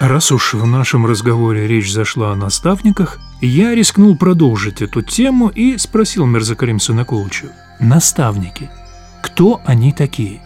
Раз уж в нашем разговоре речь зашла о наставниках, я рискнул продолжить эту тему и спросил Мирзакарим Санакулычу. Наставники. Кто они такие?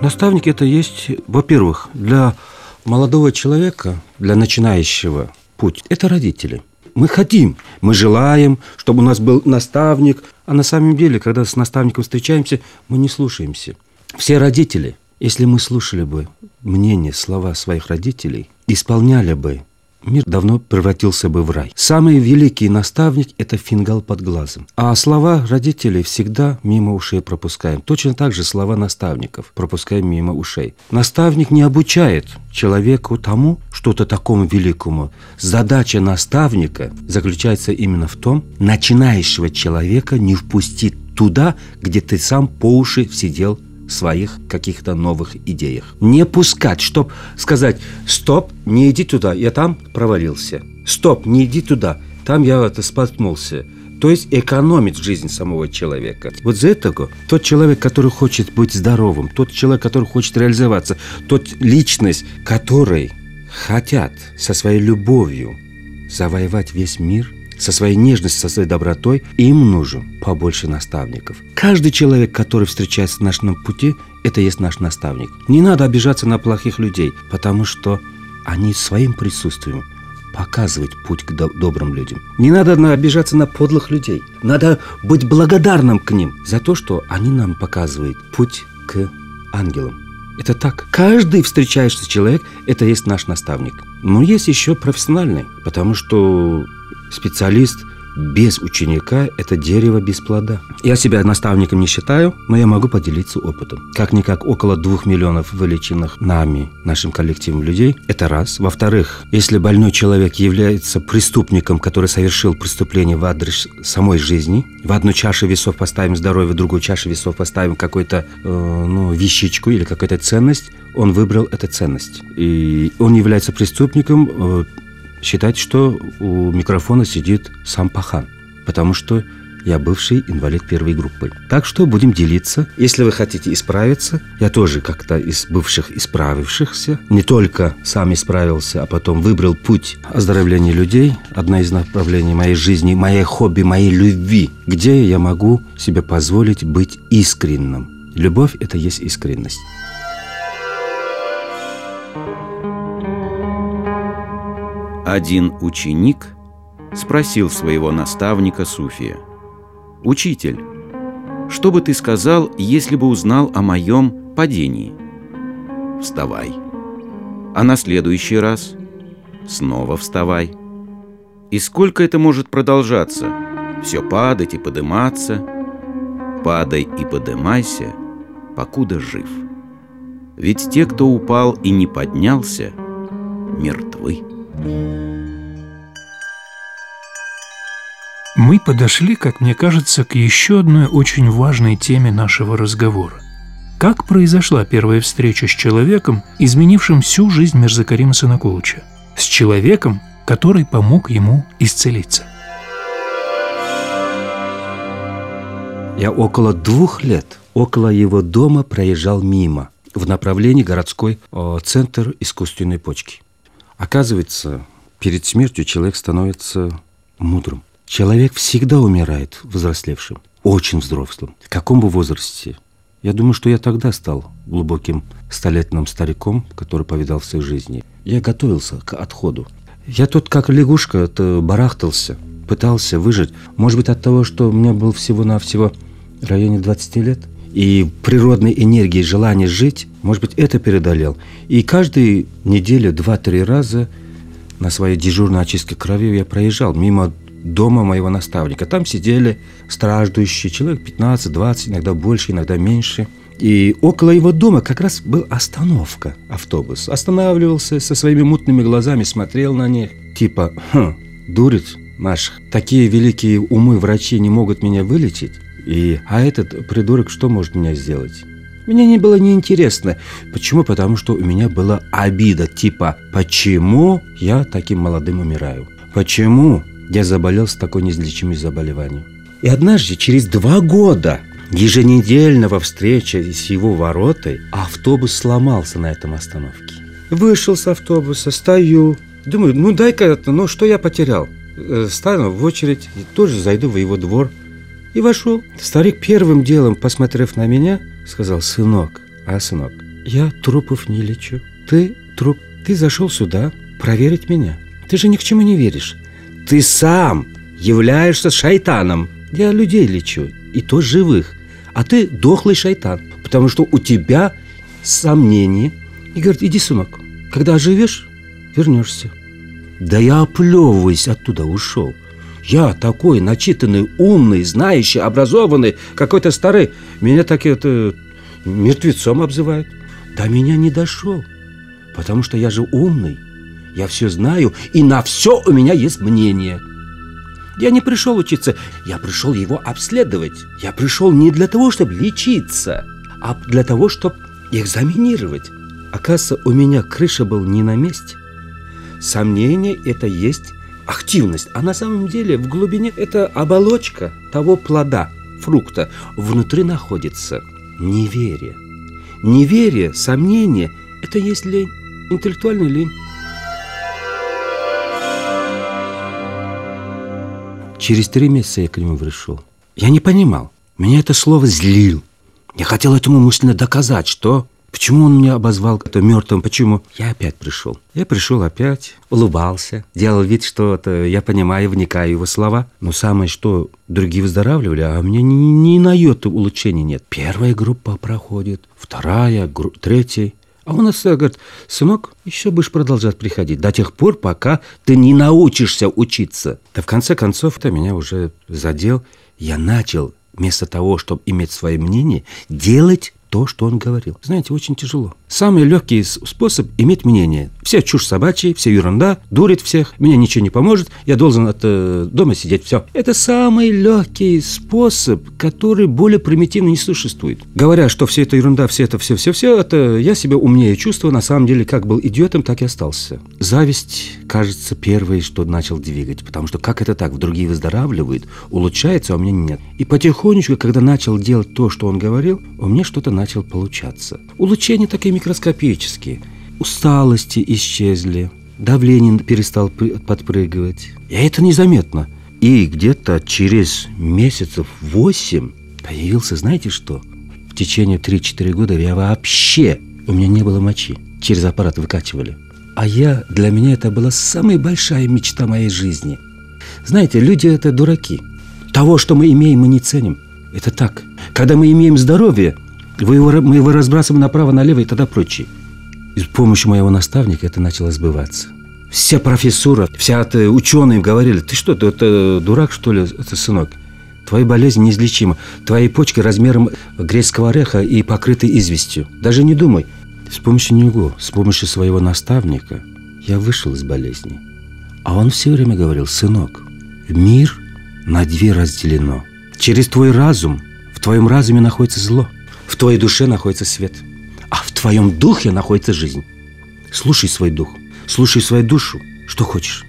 Наставник это есть, во-первых, для молодого человека, для начинающего путь, это родители. Мы хотим, мы желаем, чтобы у нас был наставник, а на самом деле, когда с наставником встречаемся, мы не слушаемся. Все родители, если мы слушали бы мнение, слова своих родителей, исполняли бы мир давно превратился бы в рай. Самый великий наставник – это фингал под глазом. А слова родителей всегда мимо ушей пропускаем. Точно так же слова наставников пропускаем мимо ушей. Наставник не обучает человеку тому, что-то такому великому. Задача наставника заключается именно в том, начинающего человека не впустить туда, где ты сам по уши сидел своих каких-то новых идеях. Не пускать, чтобы сказать, стоп, не иди туда, я там провалился. Стоп, не иди туда, там я это споткнулся. То есть экономить жизнь самого человека. Вот за этого тот человек, который хочет быть здоровым, тот человек, который хочет реализоваться, тот личность, который хотят со своей любовью завоевать весь мир – со своей нежностью, со своей добротой, им нужен побольше наставников. Каждый человек, который встречается на нашем пути, это есть наш наставник. Не надо обижаться на плохих людей, потому что они своим присутствием показывают путь к добрым людям. Не надо обижаться на подлых людей. Надо быть благодарным к ним за то, что они нам показывают путь к ангелам. Это так. Каждый встречающийся человек – это есть наш наставник. Но есть еще профессиональный, потому что специалист без ученика – это дерево без плода. Я себя наставником не считаю, но я могу поделиться опытом. Как-никак около двух миллионов вылеченных нами, нашим коллективом людей – это раз. Во-вторых, если больной человек является преступником, который совершил преступление в адрес самой жизни, в одну чашу весов поставим здоровье, в другую чашу весов поставим какую-то э, ну, вещичку или какую-то ценность, он выбрал эту ценность. И он является преступником, э, считать, что у микрофона сидит сам пахан, потому что я бывший инвалид первой группы. Так что будем делиться. Если вы хотите исправиться, я тоже как-то из бывших исправившихся, не только сам исправился, а потом выбрал путь оздоровления людей, одна из направлений моей жизни, моей хобби, моей любви, где я могу себе позволить быть искренним. Любовь – это есть искренность. Один ученик спросил своего наставника Суфия, «Учитель, что бы ты сказал, если бы узнал о моем падении?» «Вставай». А на следующий раз снова вставай. И сколько это может продолжаться? Все падать и подыматься. Падай и подымайся, покуда жив. Ведь те, кто упал и не поднялся, мертвы. Мы подошли, как мне кажется, к еще одной очень важной теме нашего разговора. Как произошла первая встреча с человеком, изменившим всю жизнь Мирзакарима Санакулыча? С человеком, который помог ему исцелиться. Я около двух лет около его дома проезжал мимо в направлении городской о, центр искусственной почки. Оказывается, перед смертью человек становится мудрым. Человек всегда умирает взрослевшим, очень взрослым. В каком бы возрасте? Я думаю, что я тогда стал глубоким столетным стариком, который повидал в своей жизни. Я готовился к отходу. Я тут как лягушка это барахтался, пытался выжить. Может быть, от того, что у меня был всего-навсего в районе 20 лет. И природной энергии, желание жить может быть, это преодолел. И каждую неделю два-три раза на своей дежурной очистке крови я проезжал мимо дома моего наставника. Там сидели страждущие, человек 15-20, иногда больше, иногда меньше. И около его дома как раз была остановка автобус. Останавливался со своими мутными глазами, смотрел на них. Типа, хм, дурит наш. Такие великие умы врачи не могут меня вылечить. И, а этот придурок что может меня сделать? Мне не было неинтересно. Почему? Потому что у меня была обида, типа, почему я таким молодым умираю? Почему я заболел с такой неизлечимой заболеванием? И однажды, через два года, еженедельного встречи с его воротой автобус сломался на этом остановке. Вышел с автобуса, стою, думаю, ну дай-ка ну что я потерял? Э, стану в очередь, тоже зайду в его двор. И вошел. Старик первым делом, посмотрев на меня, сказал, сынок, а сынок, я трупов не лечу. Ты труп, ты зашел сюда проверить меня. Ты же ни к чему не веришь. Ты сам являешься шайтаном. Я людей лечу, и то живых. А ты дохлый шайтан, потому что у тебя сомнения. И говорит, иди, сынок, когда оживешь, вернешься. Да я оплевываясь оттуда ушел. Я такой начитанный, умный, знающий, образованный, какой-то старый. Меня так это мертвецом обзывают. До меня не дошел, потому что я же умный. Я все знаю, и на все у меня есть мнение. Я не пришел учиться, я пришел его обследовать. Я пришел не для того, чтобы лечиться, а для того, чтобы экзаменировать. Оказывается, у меня крыша был не на месте. Сомнение – это есть активность. А на самом деле в глубине это оболочка того плода, фрукта. Внутри находится неверие. Неверие, сомнение – это есть лень, интеллектуальная лень. Через три месяца я к нему пришел. Я не понимал. Меня это слово злил. Я хотел этому мысленно доказать, что Почему он меня обозвал это мертвым? Почему? Я опять пришел. Я пришел опять, улыбался, делал вид, что это я понимаю, вникаю в его слова. Но самое, что другие выздоравливали, а у меня ни, ни на йоту улучшения нет. Первая группа проходит, вторая, гру- третья. А он нас говорит, сынок, еще будешь продолжать приходить до тех пор, пока ты не научишься учиться. Да в конце концов, это меня уже задел. Я начал вместо того, чтобы иметь свое мнение, делать то, что он говорил. Знаете, очень тяжело. Самый легкий способ иметь мнение. Все чушь собачья, все ерунда, дурит всех, мне ничего не поможет, я должен от, э, дома сидеть, все. Это самый легкий способ, который более примитивно не существует. Говоря, что все это ерунда, все это, все, все, все, это я себя умнее чувствую, на самом деле, как был идиотом, так и остался. Зависть, кажется, первой, что начал двигать, потому что как это так, в другие выздоравливают, улучшается, а у меня нет. И потихонечку, когда начал делать то, что он говорил, у меня что-то начал получаться. Улучшения такие микроскопические. Усталости исчезли, давление перестал подпрыгивать. И это незаметно. И где-то через месяцев восемь появился, знаете что? В течение 3-4 года я вообще, у меня не было мочи. Через аппарат выкачивали. А я, для меня это была самая большая мечта моей жизни. Знаете, люди это дураки. Того, что мы имеем, мы не ценим. Это так. Когда мы имеем здоровье, вы его, мы его разбрасываем направо-налево и тогда прочее. И с помощью моего наставника это начало сбываться. Вся профессура, вся это, ученые говорили, ты что, ты это дурак, что ли, это сынок? Твоя болезнь неизлечима. Твои почки размером грецкого ореха и покрыты известью. Даже не думай. С помощью него, с помощью своего наставника я вышел из болезни. А он все время говорил, сынок, мир на две разделено. Через твой разум, в твоем разуме находится зло – твоей душе находится свет, а в твоем духе находится жизнь. Слушай свой дух, слушай свою душу. Что хочешь?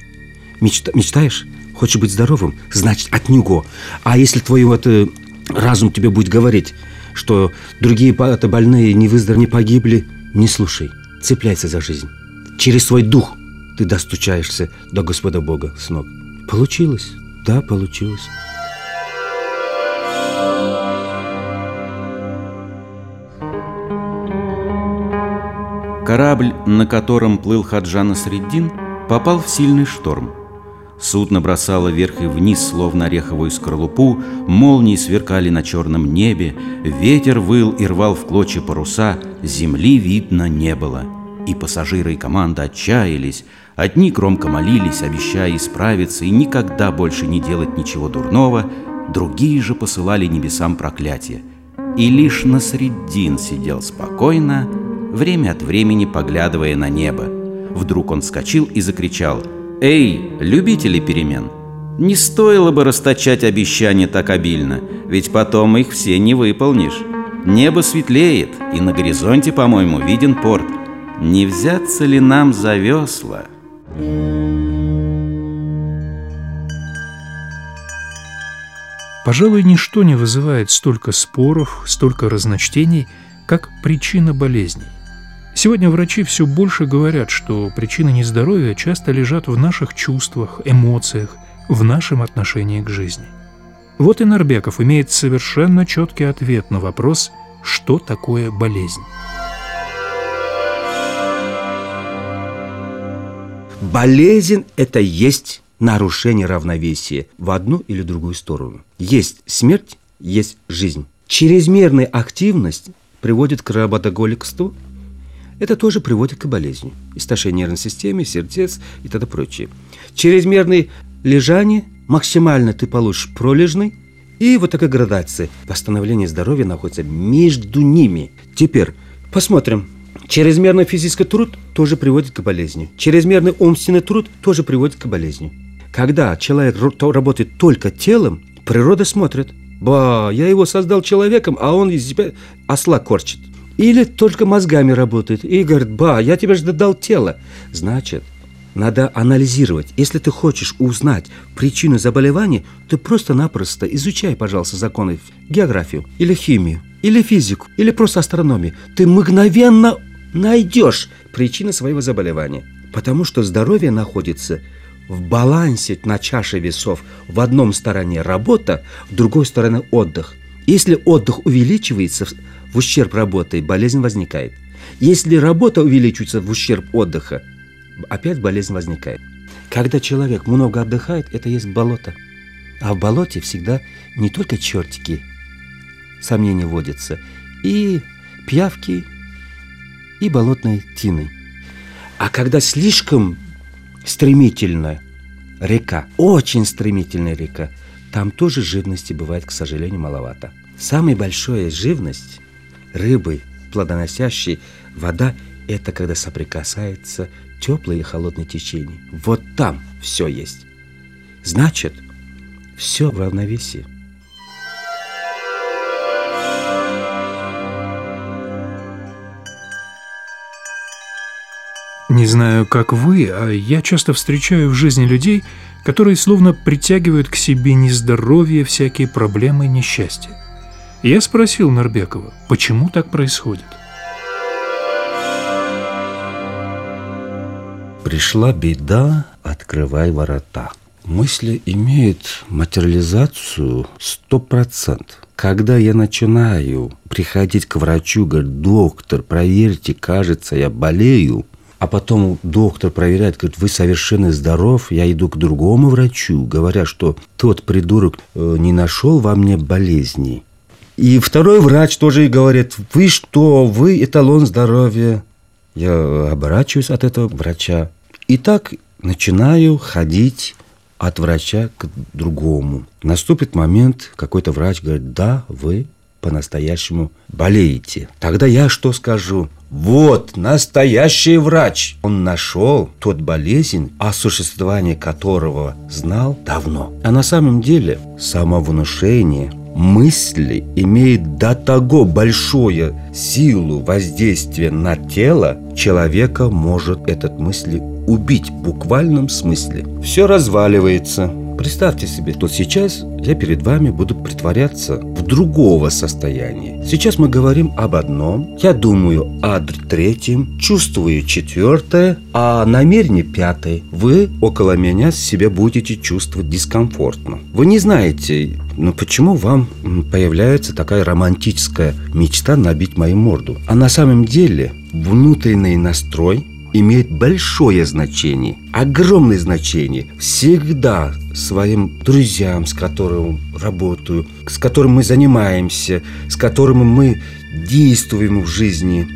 Мечта, мечтаешь? Хочешь быть здоровым? Значит, от него. А если твой вот, э, разум тебе будет говорить, что другие это больные не выздор, не погибли, не слушай. Цепляйся за жизнь. Через свой дух ты достучаешься до Господа Бога, сынок. Получилось? Да, получилось. Корабль, на котором плыл Хаджан Среддин, попал в сильный шторм. Судно бросало вверх и вниз, словно ореховую скорлупу, молнии сверкали на черном небе, ветер выл и рвал в клочья паруса, земли видно не было. И пассажиры и команда отчаялись, одни громко молились, обещая исправиться и никогда больше не делать ничего дурного, другие же посылали небесам проклятие. И лишь Насреддин сидел спокойно, время от времени поглядывая на небо. Вдруг он вскочил и закричал «Эй, любители перемен! Не стоило бы расточать обещания так обильно, ведь потом их все не выполнишь. Небо светлеет, и на горизонте, по-моему, виден порт. Не взяться ли нам за весла?» Пожалуй, ничто не вызывает столько споров, столько разночтений, как причина болезней. Сегодня врачи все больше говорят, что причины нездоровья часто лежат в наших чувствах, эмоциях, в нашем отношении к жизни. Вот и Нарбеков имеет совершенно четкий ответ на вопрос, что такое болезнь. Болезнь – это есть нарушение равновесия в одну или другую сторону. Есть смерть, есть жизнь. Чрезмерная активность приводит к работоголикству, это тоже приводит к болезни. Истощение нервной системы, сердец и т.д. прочее. Чрезмерное лежание, максимально ты получишь пролежный, и вот такая градация. Восстановление здоровья находится между ними. Теперь посмотрим. Чрезмерный физический труд тоже приводит к болезни. Чрезмерный умственный труд тоже приводит к болезни. Когда человек работает только телом, природа смотрит. Ба, я его создал человеком, а он из себя осла корчит. Или только мозгами работает и говорит, ба, я тебе же дал тело. Значит, надо анализировать. Если ты хочешь узнать причину заболевания, ты просто-напросто изучай, пожалуйста, законы географию, или химию, или физику, или просто астрономию. Ты мгновенно найдешь причину своего заболевания. Потому что здоровье находится в балансе на чаше весов. В одном стороне работа, в другой стороне отдых. Если отдых увеличивается в ущерб работы, болезнь возникает. Если работа увеличивается в ущерб отдыха, опять болезнь возникает. Когда человек много отдыхает, это есть болото. А в болоте всегда не только чертики, сомнения водятся, и пиявки, и болотные тины. А когда слишком стремительная река, очень стремительная река, там тоже живности бывает, к сожалению, маловато. Самая большая живность рыбы, плодоносящей вода, это когда соприкасается теплое и холодное течение. Вот там все есть. Значит, все в равновесии. Не знаю, как вы, а я часто встречаю в жизни людей, которые словно притягивают к себе нездоровье, всякие проблемы, несчастья. Я спросил Нарбекова, почему так происходит. Пришла беда, открывай ворота. Мысли имеют материализацию сто процентов. Когда я начинаю приходить к врачу, говорит, доктор, проверьте, кажется, я болею, а потом доктор проверяет, говорит, вы совершенно здоров, я иду к другому врачу, говоря, что тот придурок э, не нашел во мне болезни. И второй врач тоже говорит, вы что, вы эталон здоровья. Я оборачиваюсь от этого врача. И так начинаю ходить от врача к другому. Наступит момент, какой-то врач говорит, да, вы по-настоящему болеете. Тогда я что скажу? Вот настоящий врач. Он нашел тот болезнь, о существовании которого знал давно. А на самом деле самовнушение – мысли имеет до того большую силу воздействия на тело, человека может этот мысли убить в буквальном смысле. Все разваливается. Представьте себе, что сейчас я перед вами буду притворяться другого состояния. Сейчас мы говорим об одном, я думаю о третьем, чувствую четвертое, а намерение пятое. Вы около меня себя будете чувствовать дискомфортно. Вы не знаете, но почему вам появляется такая романтическая мечта набить мою морду? А на самом деле внутренний настрой имеет большое значение, огромное значение. Всегда своим друзьям, с которыми работаю, с которыми мы занимаемся, с которыми мы действуем в жизни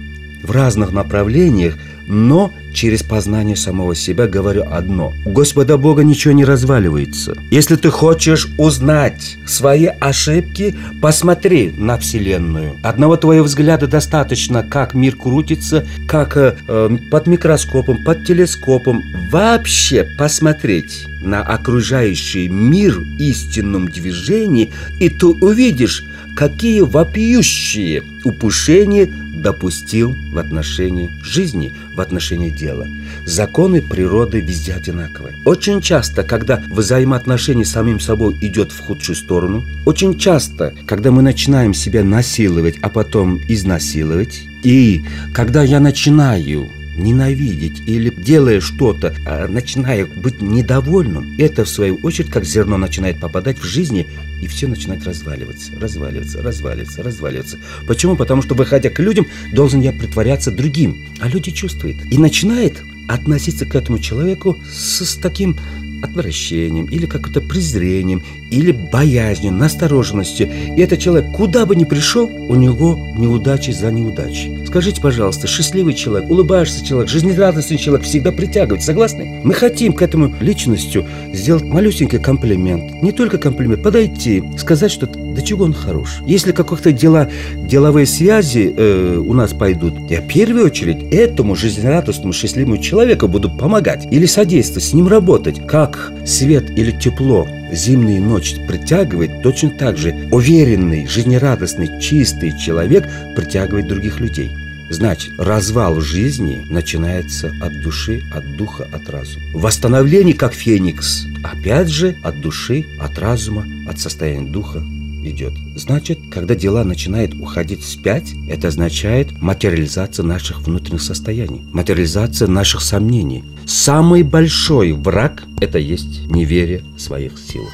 в разных направлениях, но через познание самого себя говорю одно. У Господа Бога ничего не разваливается. Если ты хочешь узнать свои ошибки, посмотри на Вселенную. Одного твоего взгляда достаточно, как мир крутится, как э, э под микроскопом, под телескопом. Вообще посмотреть на окружающий мир в истинном движении, и ты увидишь, какие вопиющие упущения допустил в отношении жизни, в отношении дела. Законы природы везде одинаковые. Очень часто, когда взаимоотношение с самим собой идет в худшую сторону, очень часто, когда мы начинаем себя насиловать, а потом изнасиловать, и когда я начинаю ненавидеть или делая что-то, а начиная быть недовольным, это в свою очередь как зерно начинает попадать в жизни и все начинает разваливаться, разваливаться, разваливаться, разваливаться. Почему? Потому что, выходя к людям, должен я притворяться другим. А люди чувствуют. И начинает относиться к этому человеку с, с таким отвращением или как-то презрением или боязнью, настороженностью. И этот человек, куда бы ни пришел, у него неудачи за неудачей. Скажите, пожалуйста, счастливый человек, улыбающийся человек, жизнерадостный человек всегда притягивает, согласны? Мы хотим к этому личностью сделать малюсенький комплимент. Не только комплимент, подойти, сказать, что до чего он хорош. Если каких-то дела, деловые связи э, у нас пойдут, я в первую очередь этому жизнерадостному, счастливому человеку буду помогать или содействовать, с ним работать. Как свет или тепло зимнюю ночь притягивает, точно так же уверенный, жизнерадостный, чистый человек притягивает других людей. Значит, развал жизни начинается от души, от духа, от разума. Восстановление, как феникс, опять же, от души, от разума, от состояния духа идет. Значит, когда дела начинают уходить вспять, это означает материализация наших внутренних состояний, материализация наших сомнений. Самый большой враг – это есть неверие в своих силах.